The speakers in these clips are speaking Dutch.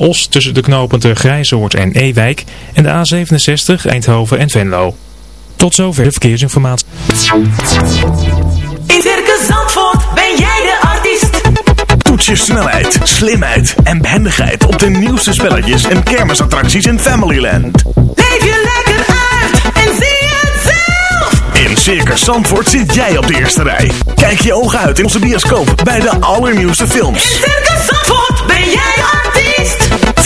Os tussen de knooppunten Grijzoord en Ewijk en de A67 Eindhoven en Venlo. Tot zover de verkeersinformatie. In Circus Zandvoort ben jij de artiest. Toets je snelheid, slimheid en behendigheid op de nieuwste spelletjes en kermisattracties in Familyland. Leef je lekker uit en zie het zelf. In Circus Zandvoort zit jij op de eerste rij. Kijk je ogen uit in onze bioscoop bij de allernieuwste films. In Circus Zandvoort ben jij de artiest.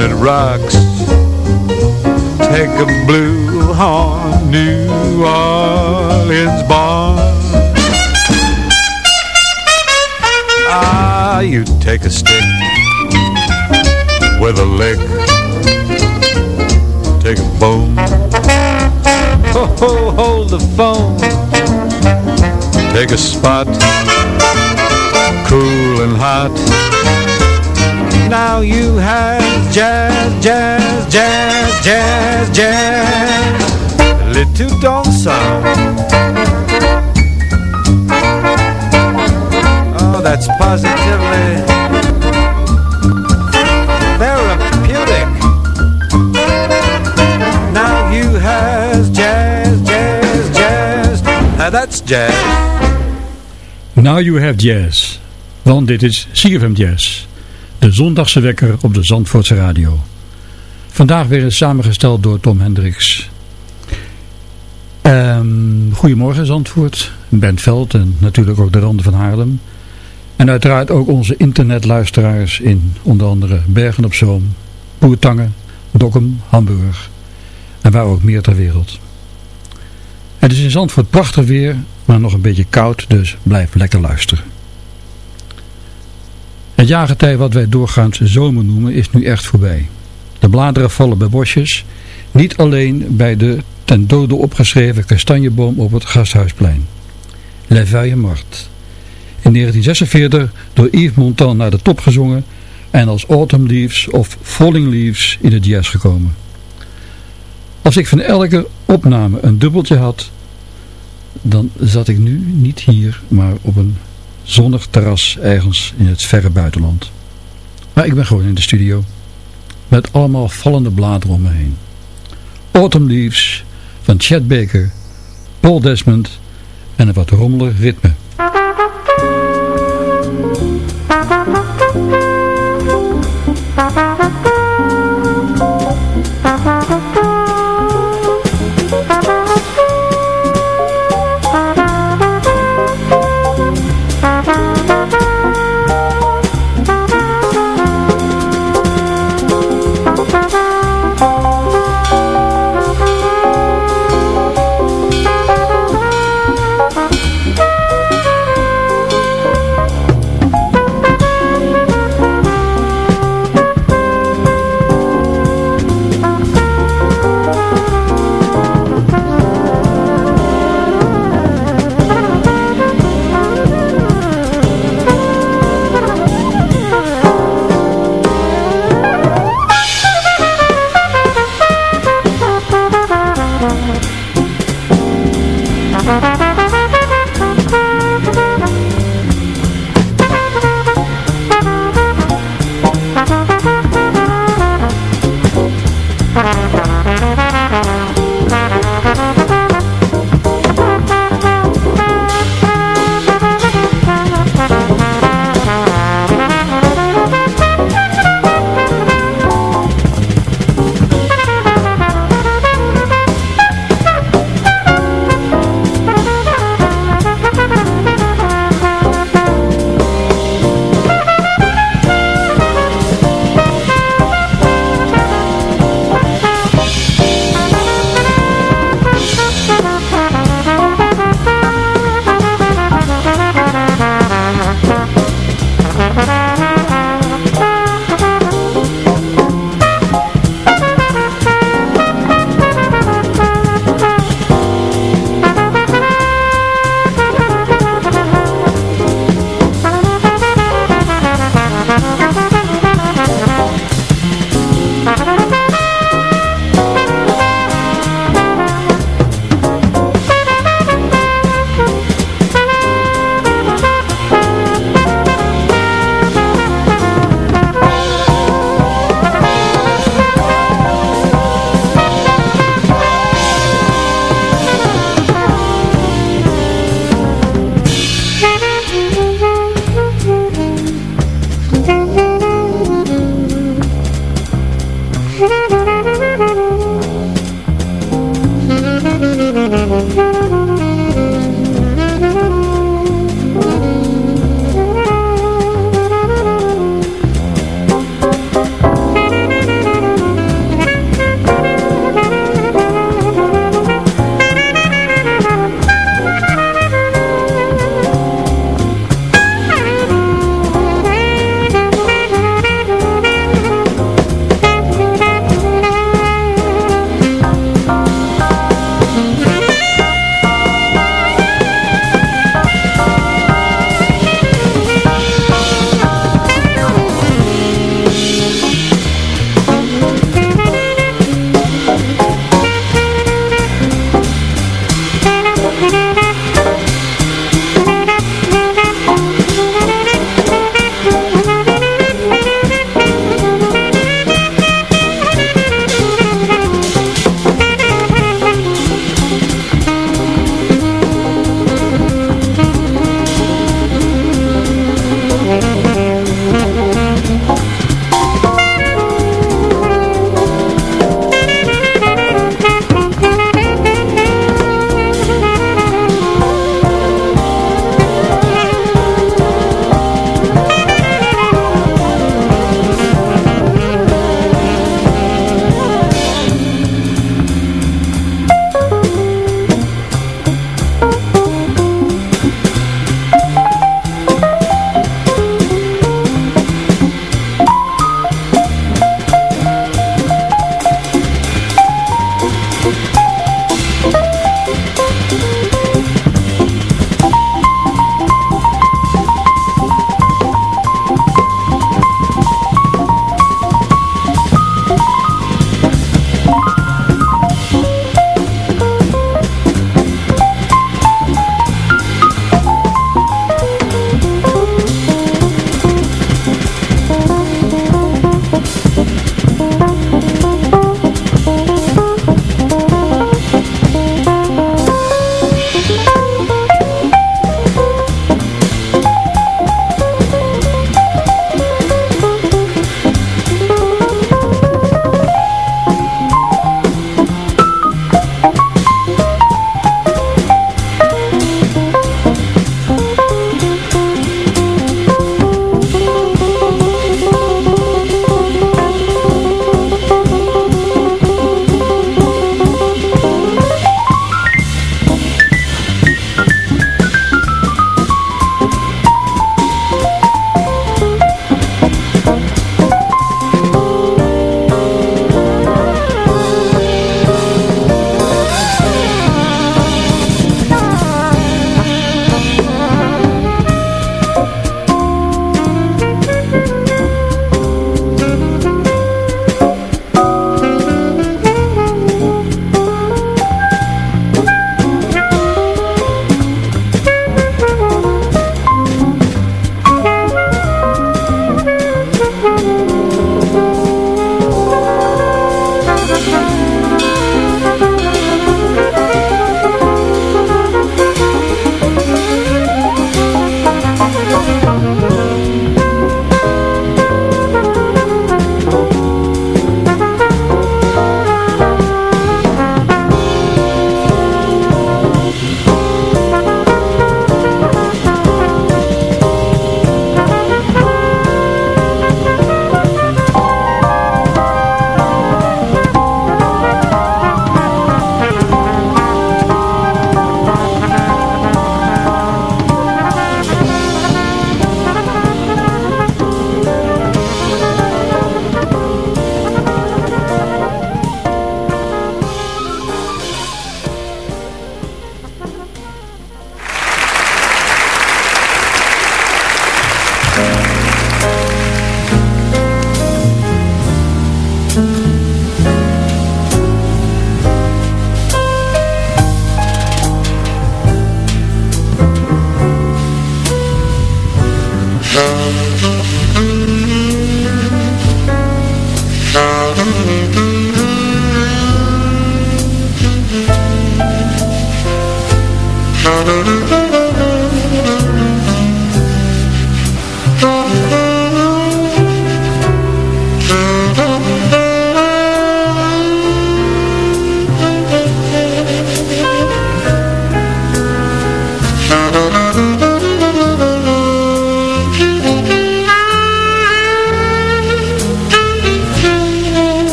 that rocks Take a blue horn New Orleans born Ah, you take a stick with a lick. Take a bone. Ho, ho, hold the phone. Take a spot. Cool and hot. Now you have jazz, jazz, jazz, jazz, jazz. Little sound. Oh, that's positively therapeutic. Now you has jazz, jazz, jazz. Now that's jazz. Now You Have Jazz. Want dit is CFM Jazz. De zondagse wekker op de Zandvoortse radio. Vandaag weer samengesteld door Tom Hendricks. Ehm, goedemorgen Zandvoort. Bent Veld en natuurlijk ook de randen van Haarlem. En uiteraard ook onze internetluisteraars in onder andere Bergen op Zoom, Boertangen, Dokkum, Hamburg en waar ook meer ter wereld. Het is in Zandvoort prachtig weer, maar nog een beetje koud, dus blijf lekker luisteren. Het jaargetij wat wij doorgaans zomer noemen is nu echt voorbij. De bladeren vallen bij bosjes, niet alleen bij de ten dode opgeschreven kastanjeboom op het Gasthuisplein. La Feuille Morte. In 1946 door Yves Montand naar de top gezongen en als Autumn Leaves of Falling Leaves in het jazz gekomen. Als ik van elke opname een dubbeltje had, dan zat ik nu niet hier, maar op een zonnig terras ergens in het verre buitenland. Maar ik ben gewoon in de studio, met allemaal vallende bladeren om me heen. Autumn Leaves van Chet Baker, Paul Desmond en een wat rommelig ritme.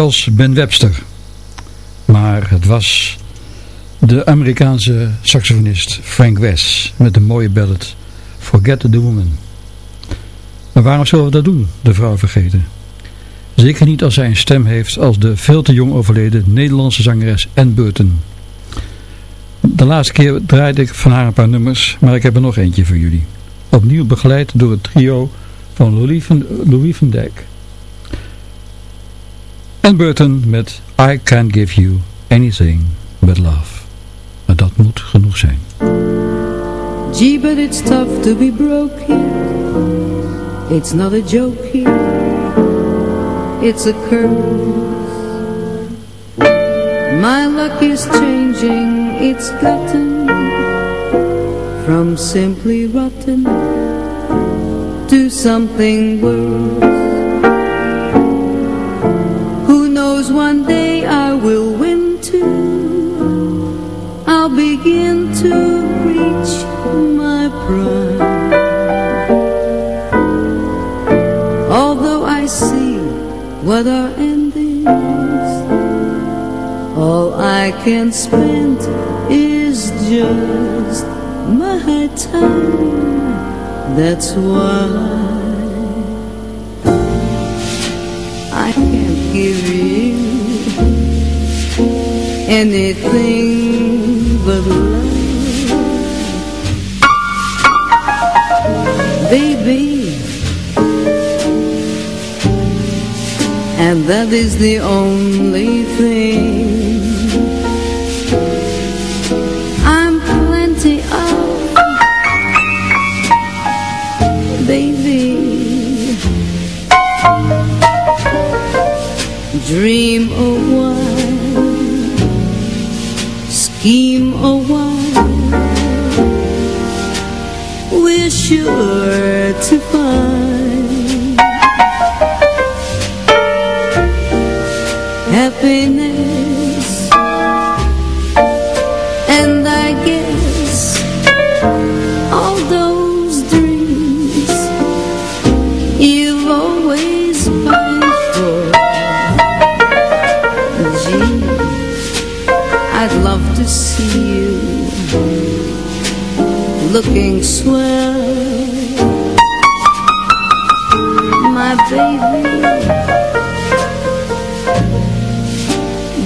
Als Ben Webster. Maar het was de Amerikaanse saxofonist Frank West met de mooie ballad Forget the Woman. Maar waarom zullen we dat doen, de vrouw vergeten? Zeker niet als zij een stem heeft als de veel te jong overleden Nederlandse zangeres Ann Burton. De laatste keer draaide ik van haar een paar nummers, maar ik heb er nog eentje voor jullie. Opnieuw begeleid door het trio van Louis van, Louis van Dijk. En Burton met I Can't Give You Anything But Love. Maar dat moet genoeg zijn. Gee, but it's tough to be broke here. It's not a joke here. It's a curse. My luck is changing. It's gotten from simply rotten to something worse. What our end is, all I can spend is just my time. That's why I can't give you anything but love, baby. And that is the only thing I'm plenty of, baby. Dream a while, scheme a while, wish sure happiness. And I guess all those dreams you've always pined for. Gee, I'd love to see you looking swell,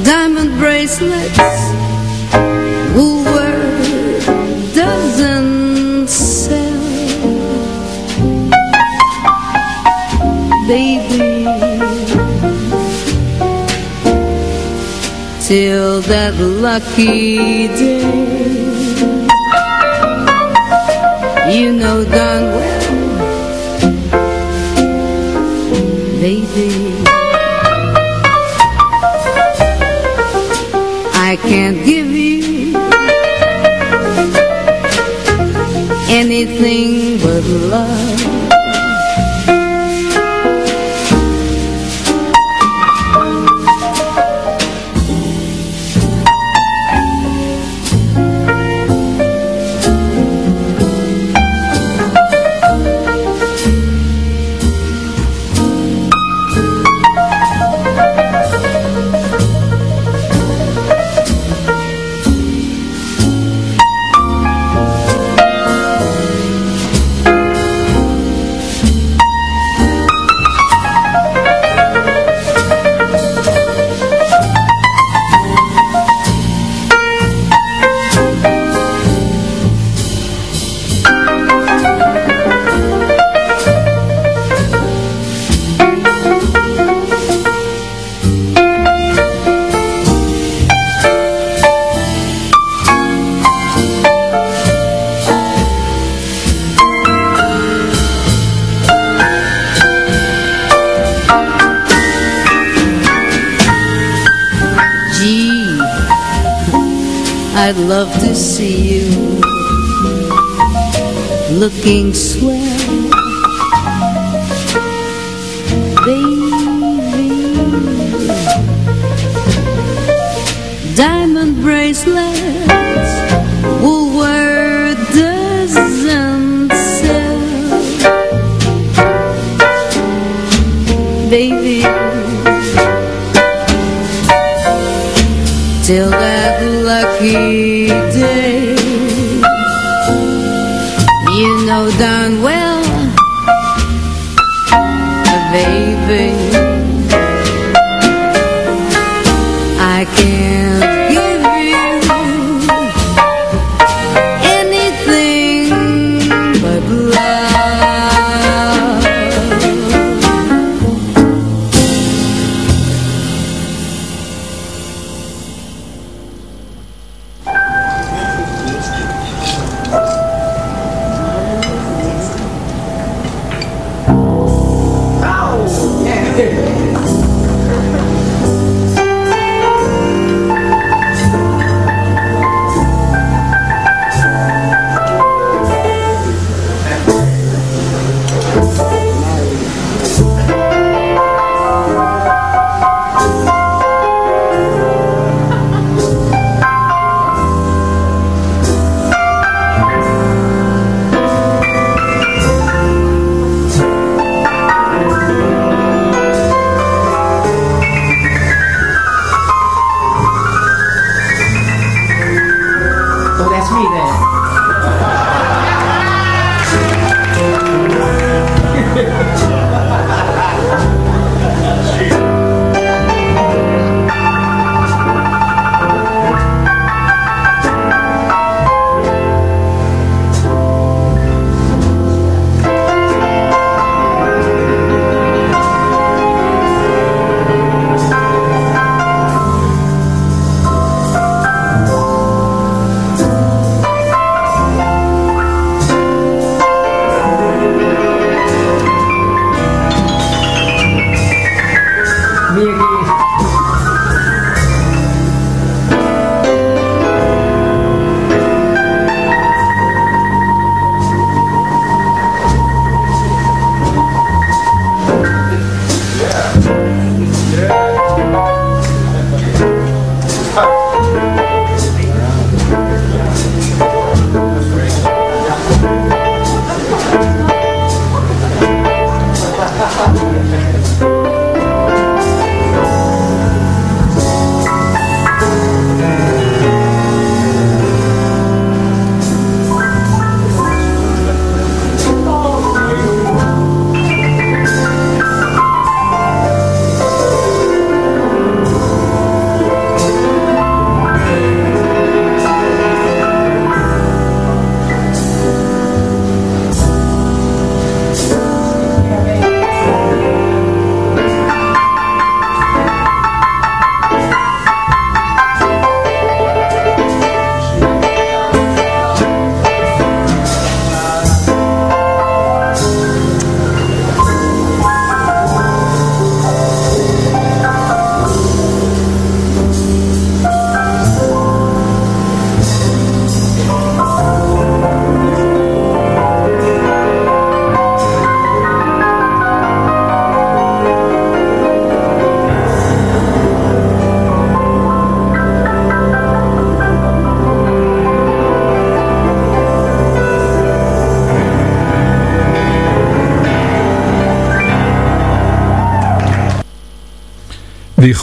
Diamond bracelets, Woolworth doesn't sell, baby. Till that lucky day you know darn well, baby. Can't give you anything looking swell,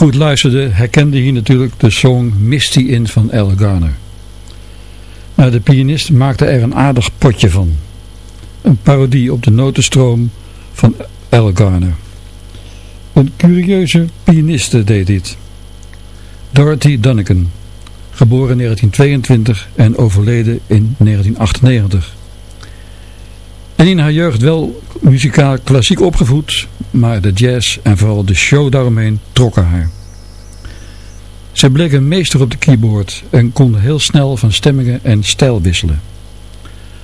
goed luisterde herkende hier natuurlijk de song Misty In van Al Garner. Maar de pianist maakte er een aardig potje van. Een parodie op de notenstroom van Al Garner. Een curieuze pianiste deed dit. Dorothy Dunnigan, geboren in 1922 en overleden in 1998. En in haar jeugd wel muzikaal klassiek opgevoed, maar de jazz en vooral de show daaromheen trokken haar. Ze bleek een meester op de keyboard en kon heel snel van stemmingen en stijl wisselen.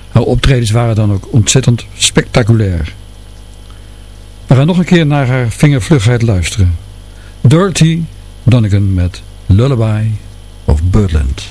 Haar optredens waren dan ook ontzettend spectaculair. We gaan nog een keer naar haar vingervlugheid luisteren. Dorothy Donegan met Lullaby of Birdland.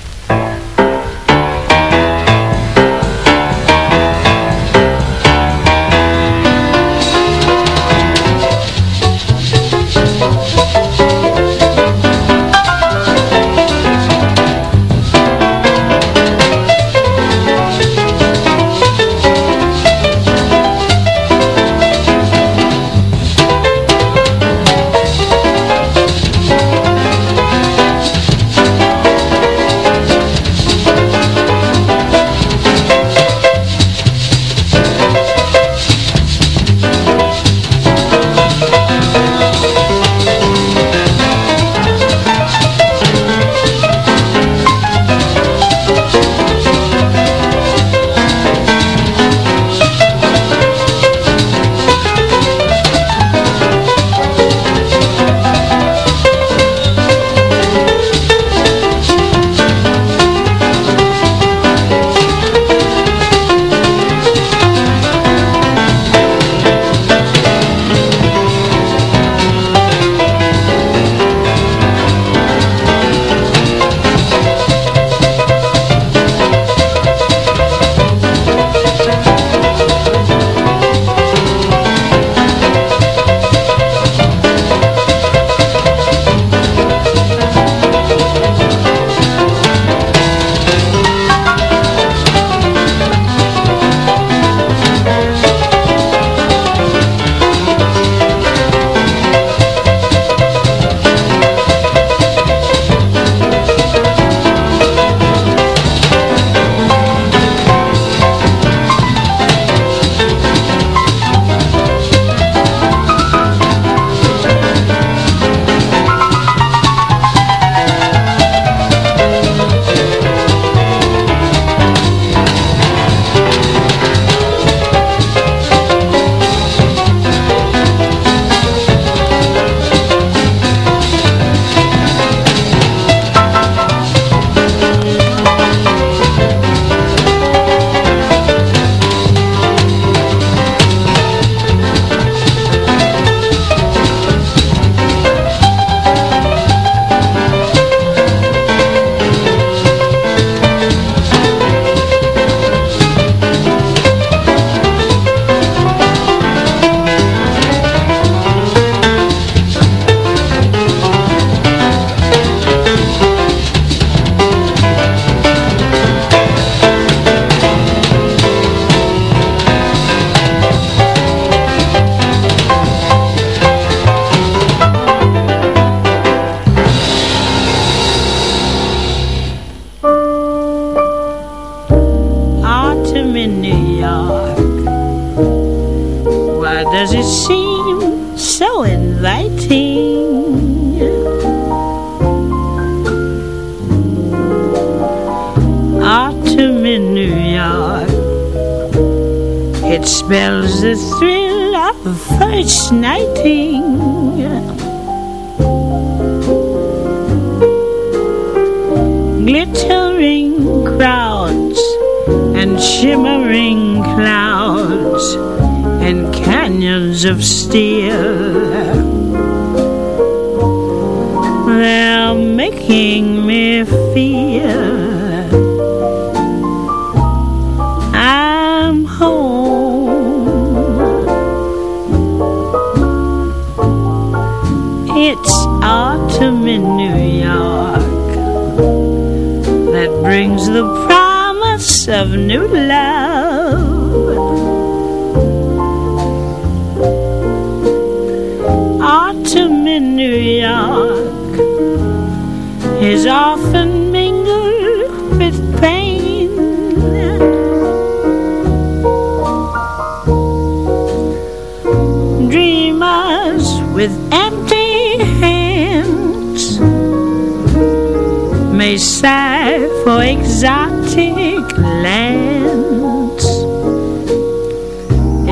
For exotic lands.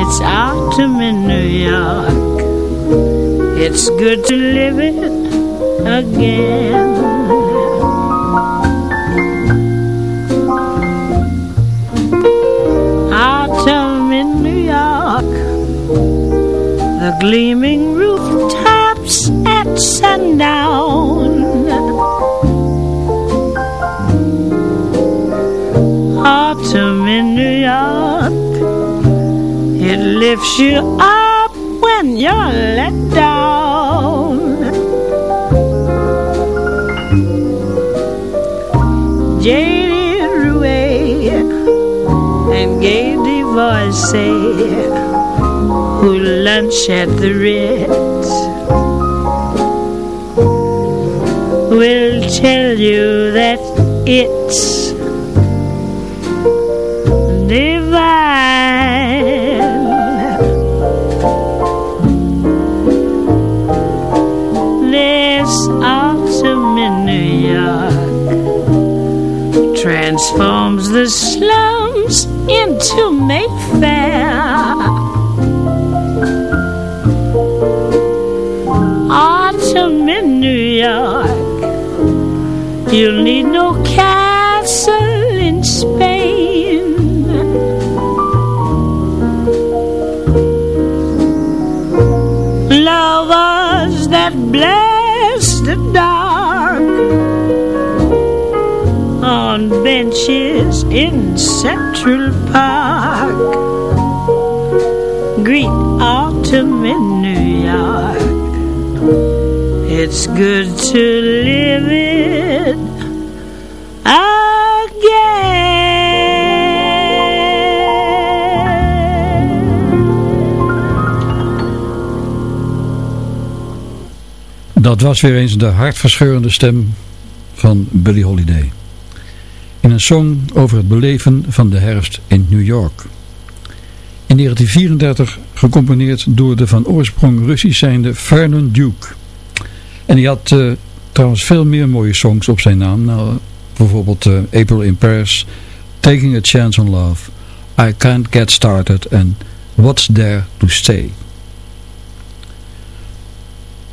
It's autumn in New York. It's good to live it again. Ah, autumn in New York. The gleaming rooftops at sundown. Lifts you up when you're let down. Jaded Rouet and gay divorcee who lunch at the Ritz will tell you that it's slums into Park. Greet autumn in New York. It's good to live it Dat was weer eens de hartverscheurende stem van Billie Holiday. Een song over het beleven van de herfst in New York. In 1934 gecomponeerd door de van oorsprong Russisch zijnde Vernon Duke. En die had uh, trouwens veel meer mooie songs op zijn naam. Nou, bijvoorbeeld uh, April in Paris, Taking a Chance on Love, I Can't Get Started en What's There to Stay.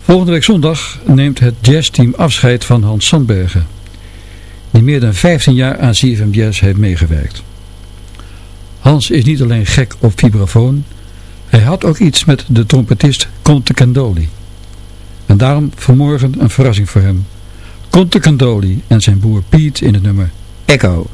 Volgende week zondag neemt het jazzteam afscheid van Hans Sandbergen, die meer dan 15 jaar aan CFM heeft meegewerkt. Hans is niet alleen gek op vibrafoon, hij had ook iets met de trompetist Conte Candoli. En daarom vanmorgen een verrassing voor hem. Conte Candoli en zijn broer Piet in het nummer Echo.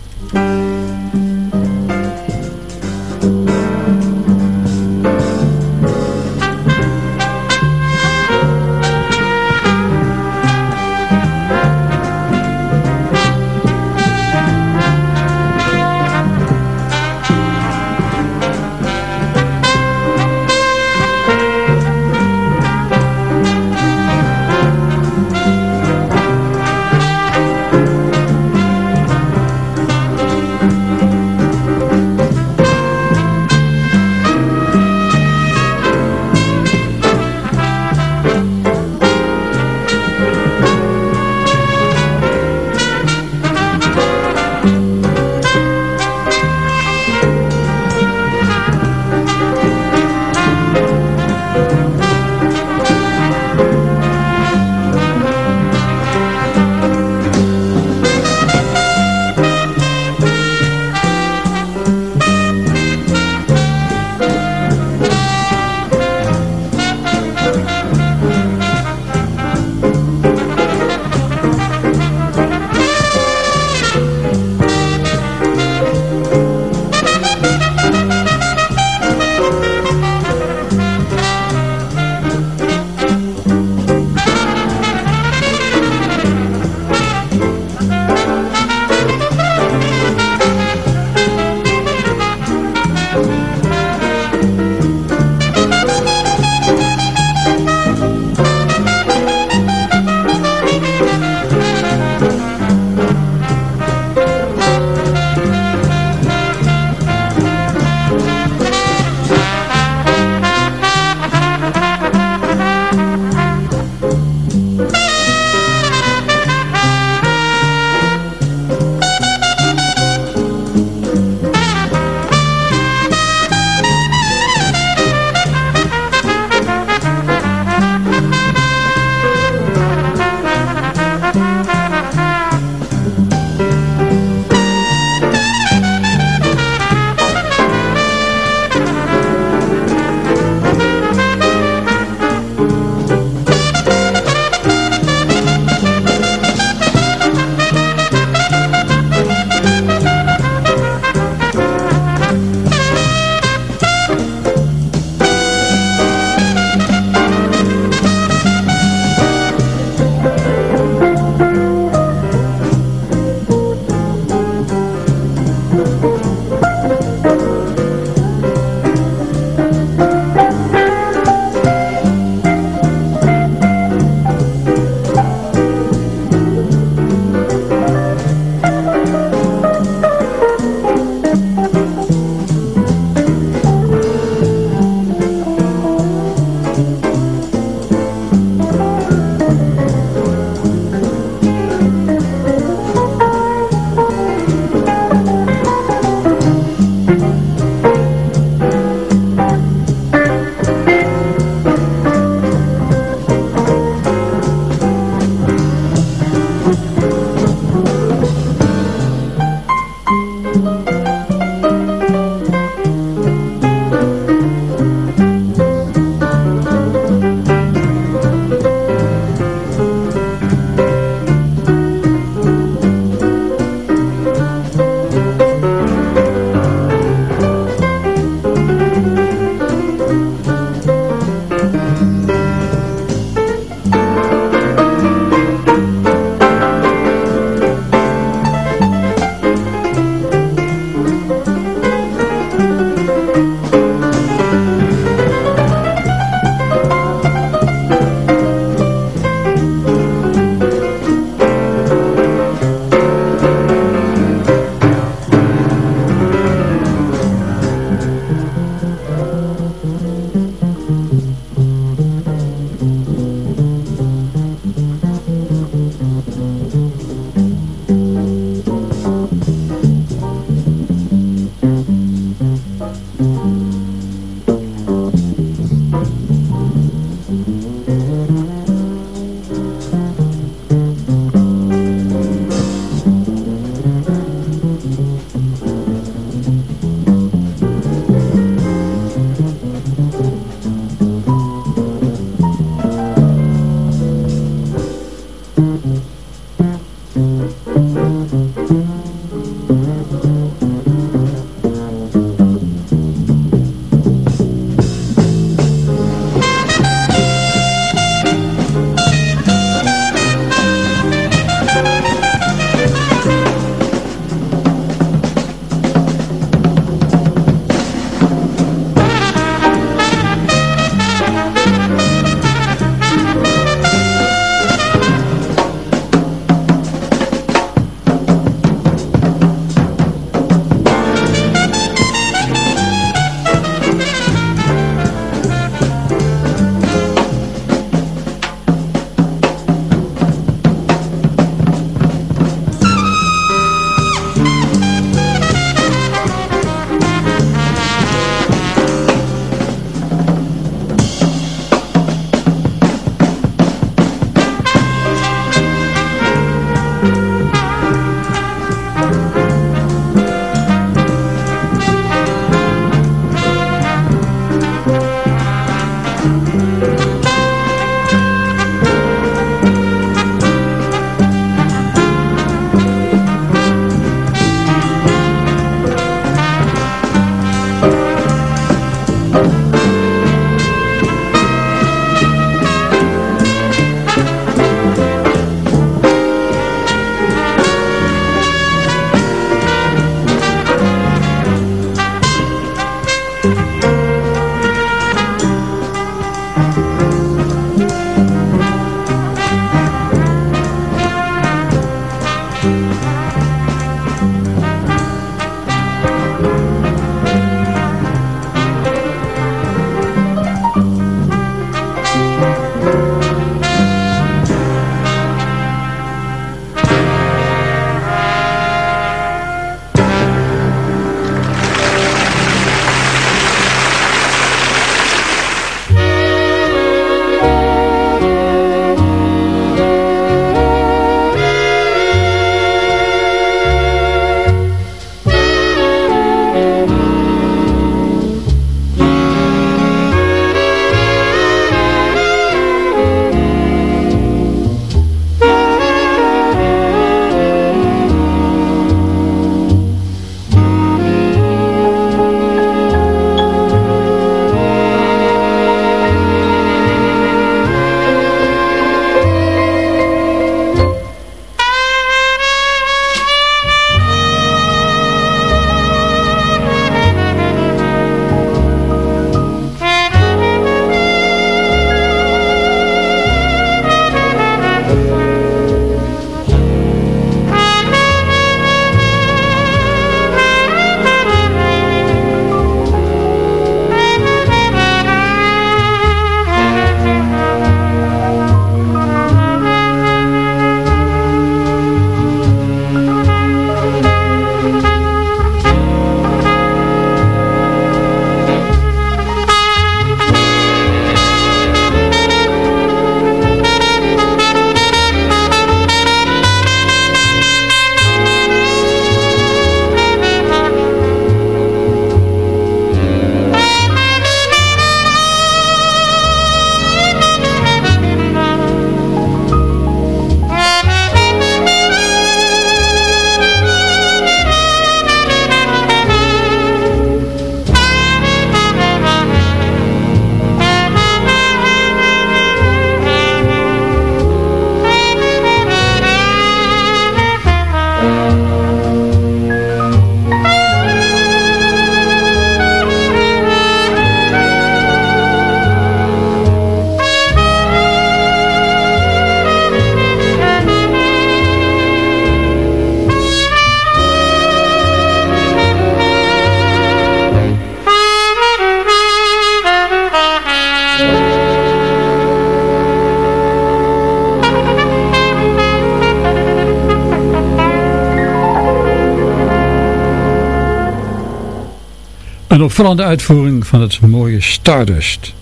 Een opvallende uitvoering van het mooie Stardust.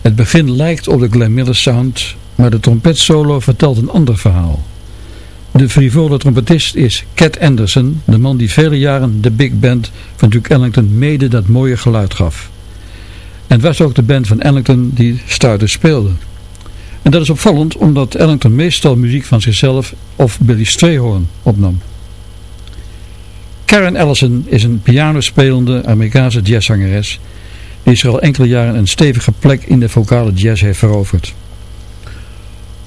Het begin lijkt op de Glenn Miller sound, maar de trompetsolo vertelt een ander verhaal. De frivole trompetist is Cat Anderson, de man die vele jaren de big band van Duke Ellington mede dat mooie geluid gaf. En het was ook de band van Ellington die Stardust speelde. En dat is opvallend omdat Ellington meestal muziek van zichzelf of Billy Strayhorn opnam. Karen Ellison is een pianospelende Amerikaanse jazzzangeres die zich al enkele jaren een stevige plek in de vocale jazz heeft veroverd.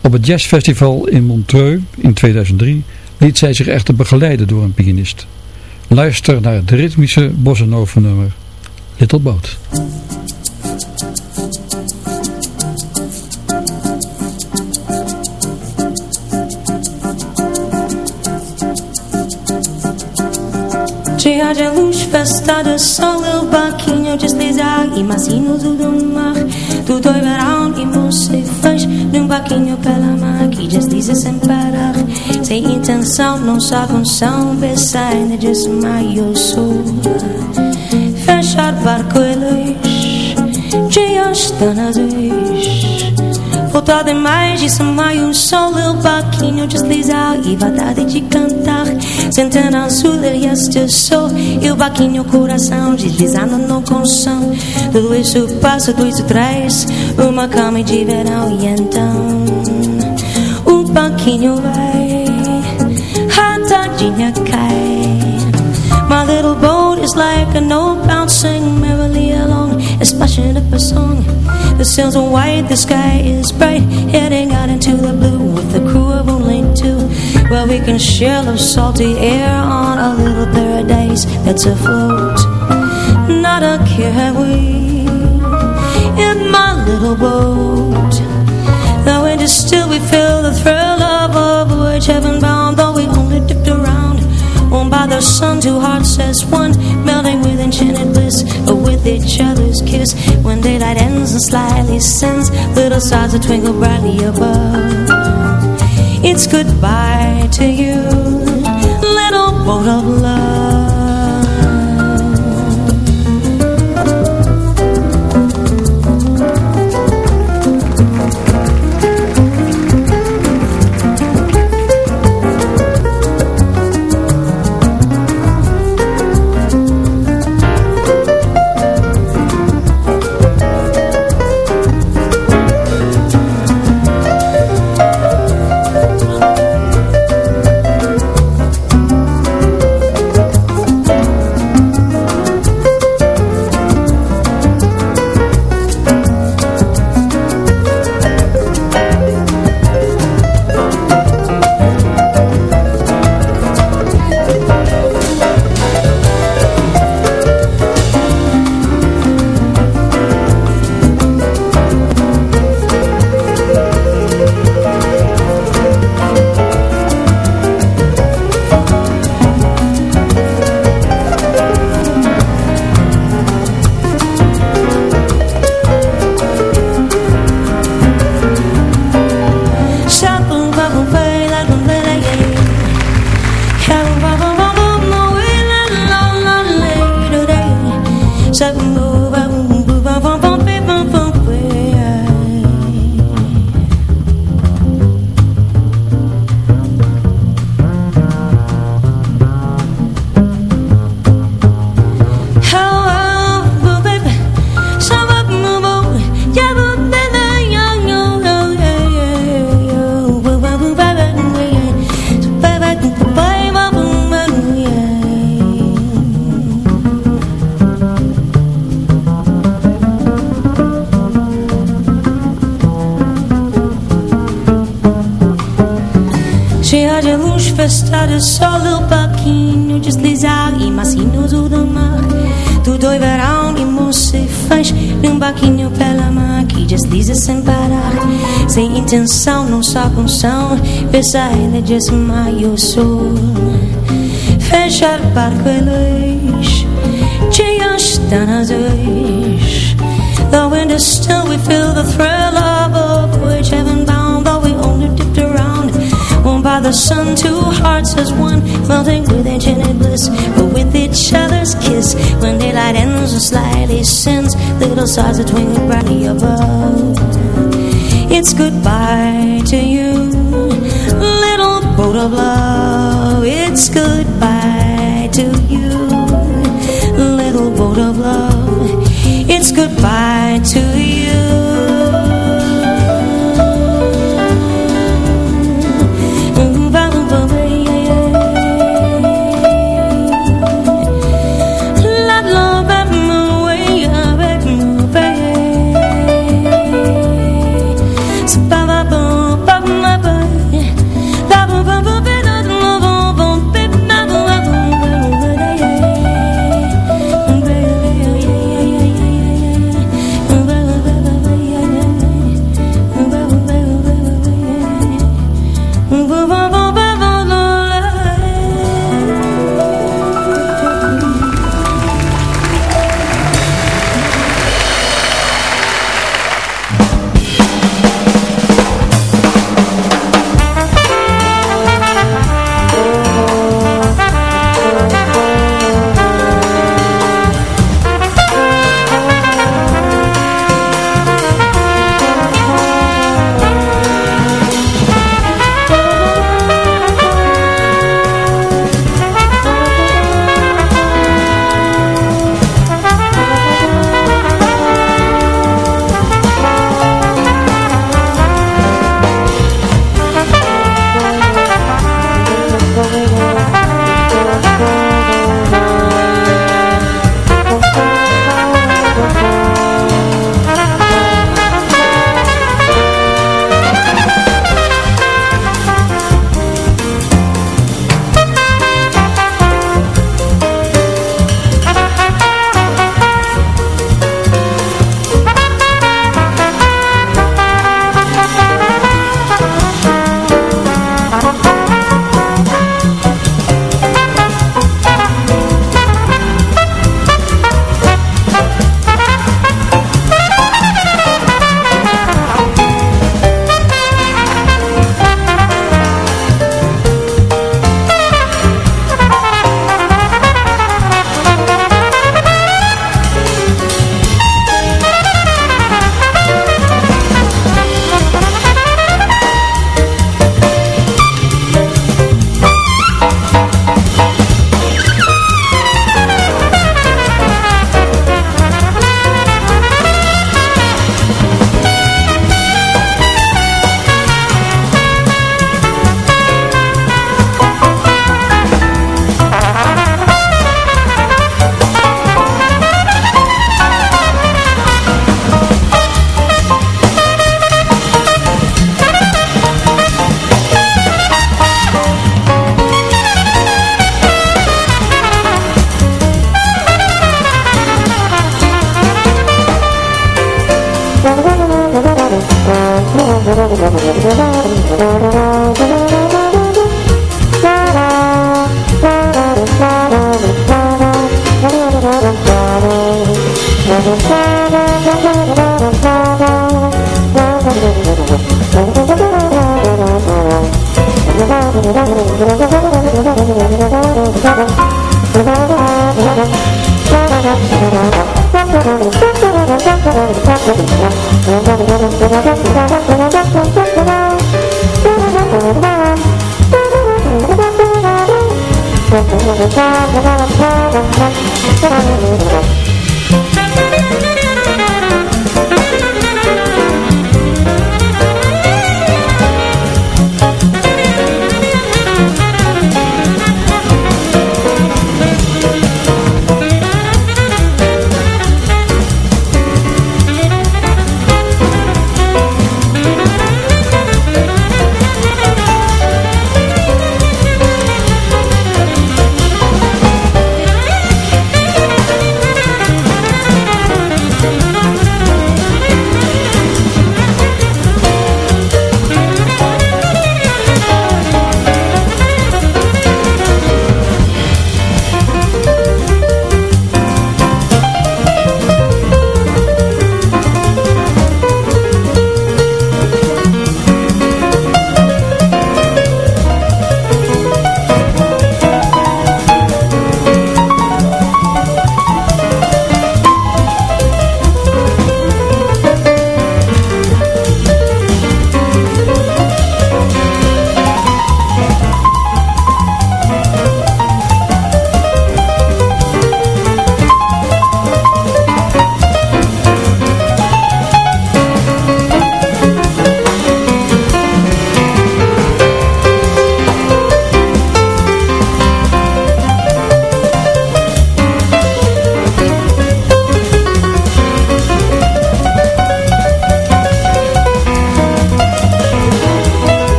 Op het jazzfestival in Montreux in 2003 liet zij zich echter begeleiden door een pianist. Luister naar het ritmische bossa nummer Little Boat. Cheia de luz festada, só o barquinho deslizar E macinhos do mar. Tudo é verão e você faz Num barquinho pela mar que desliza sem parar. Sem intenção, não sabe função ainda desmaio sou. Fechar barco e luz Dias tão azuis Voltar demais de um sol o barquinho deslizar E vontade de cantar. Sentando azul ele este sol E o barquinho coração deslizando no colchão Tudo isso passa, tudo isso traz Uma cama de verão E então O barquinho vai A tardinha cai. My little boat is like an old bouncing along, splashing up a song. The sails are white, the sky is bright, heading out into the blue with a crew of only two. Well, we can share the salty air on a little paradise that's afloat. Not a care have we in my little boat. Wind is still, we feel the thrill of a voyage heaven bound, though we only dipped around. Warmed by the sun, two hearts as one Melting with enchanted bliss But with each other's kiss. When daylight ends and slightly sends Little stars that twinkle brightly above. It's goodbye to you Little boat of Festada só o paquinho deslizar E macinhos do mar. Tudo é verão e você faz Num barquinho pela mar Que desliza sem parar. Sem intenção, não só som Pensar ele desmaio sou Fechar barco e luz Dias tão azuis The wind is still, we feel the thrill of bother the sun, two hearts as one, melting with enchanted bliss, but with each other's kiss. When daylight ends and slightly sends, little stars that twinkle brightly above. It's goodbye to you, little boat of love. It's goodbye to you, little boat of love. It's goodbye to you.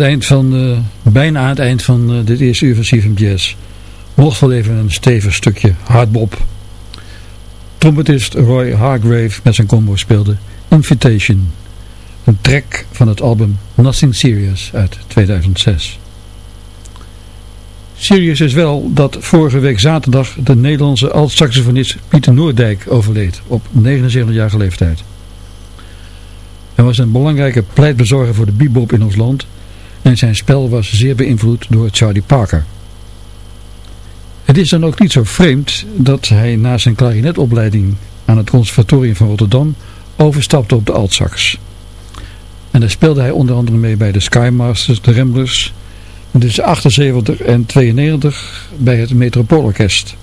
Het eind van, uh, bijna aan het eind van uh, dit eerste uur van CFM Jazz mocht wel even een stevig stukje hardbop. Trompetist Roy Hargrave met zijn combo speelde Invitation, een track van het album Nothing Serious uit 2006. Serious is wel dat vorige week zaterdag de Nederlandse alt-saxofonist Pieter Noordijk overleed op 79 jaar leeftijd. Hij was een belangrijke pleitbezorger voor de bebop in ons land en zijn spel was zeer beïnvloed door Charlie Parker. Het is dan ook niet zo vreemd dat hij na zijn klarinetopleiding aan het conservatorium van Rotterdam overstapte op de altsax. En daar speelde hij onder andere mee bij de Skymasters, de Ramblers, tussen 78 en 92 bij het Metropoolorkest.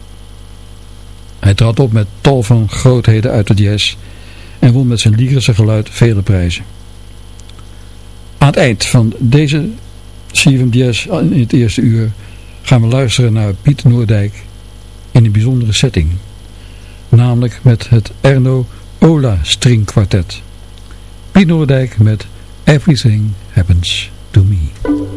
Hij trad op met tal van grootheden uit de jazz en won met zijn lyrische geluid vele prijzen. Aan het eind van deze CFM Jazz in het eerste uur gaan we luisteren naar Piet Noordijk in een bijzondere setting. Namelijk met het Erno Ola String Quartet. Piet Noordijk met Everything Happens to Me.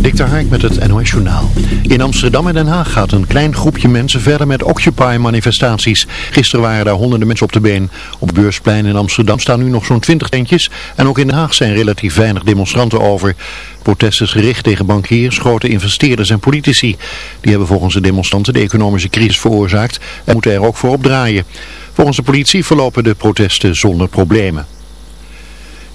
Dik Hark met het NOS Journaal. In Amsterdam en Den Haag gaat een klein groepje mensen verder met Occupy-manifestaties. Gisteren waren daar honderden mensen op de been. Op Beursplein in Amsterdam staan nu nog zo'n twintig tentjes. En ook in Den Haag zijn relatief weinig demonstranten over. Protest is gericht tegen bankiers, grote investeerders en politici. Die hebben volgens de demonstranten de economische crisis veroorzaakt en moeten er ook voor opdraaien. Volgens de politie verlopen de protesten zonder problemen.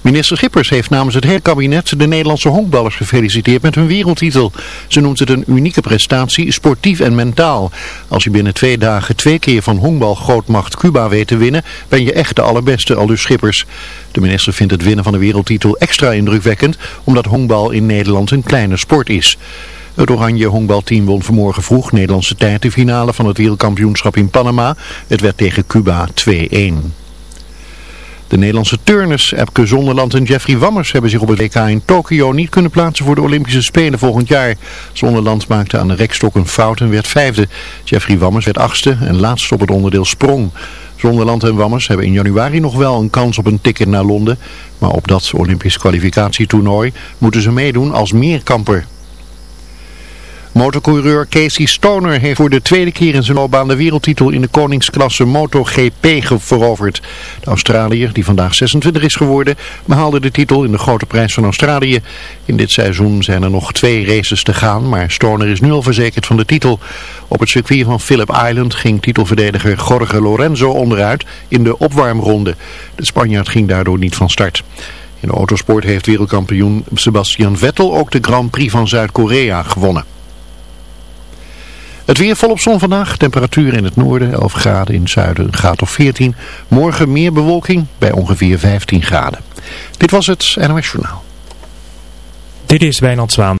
Minister Schippers heeft namens het hele kabinet de Nederlandse honkballers gefeliciteerd met hun wereldtitel. Ze noemt het een unieke prestatie, sportief en mentaal. Als je binnen twee dagen twee keer van honkbalgrootmacht Cuba weet te winnen, ben je echt de allerbeste, aldus Schippers. De minister vindt het winnen van de wereldtitel extra indrukwekkend, omdat honkbal in Nederland een kleine sport is. Het oranje honkbalteam won vanmorgen vroeg Nederlandse tijd de finale van het wereldkampioenschap in Panama. Het werd tegen Cuba 2-1. De Nederlandse turners Epke Zonderland en Jeffrey Wammers hebben zich op het WK in Tokio niet kunnen plaatsen voor de Olympische Spelen volgend jaar. Zonderland maakte aan de rekstok een fout en werd vijfde. Jeffrey Wammers werd achtste en laatste op het onderdeel sprong. Zonderland en Wammers hebben in januari nog wel een kans op een ticket naar Londen. Maar op dat Olympisch kwalificatietoernooi moeten ze meedoen als meerkamper. Motorcoureur Casey Stoner heeft voor de tweede keer in zijn loopbaan de wereldtitel in de koningsklasse MotoGP veroverd. De Australiër, die vandaag 26 is geworden, behaalde de titel in de grote prijs van Australië. In dit seizoen zijn er nog twee races te gaan, maar Stoner is nu al verzekerd van de titel. Op het circuit van Phillip Island ging titelverdediger Jorge Lorenzo onderuit in de opwarmronde. De Spanjaard ging daardoor niet van start. In de autosport heeft wereldkampioen Sebastian Vettel ook de Grand Prix van Zuid-Korea gewonnen. Het weer volop zon vandaag. Temperatuur in het noorden 11 graden, in het zuiden een graad of 14. Morgen meer bewolking bij ongeveer 15 graden. Dit was het NOS Journaal. Dit is Wijnand Zwaan.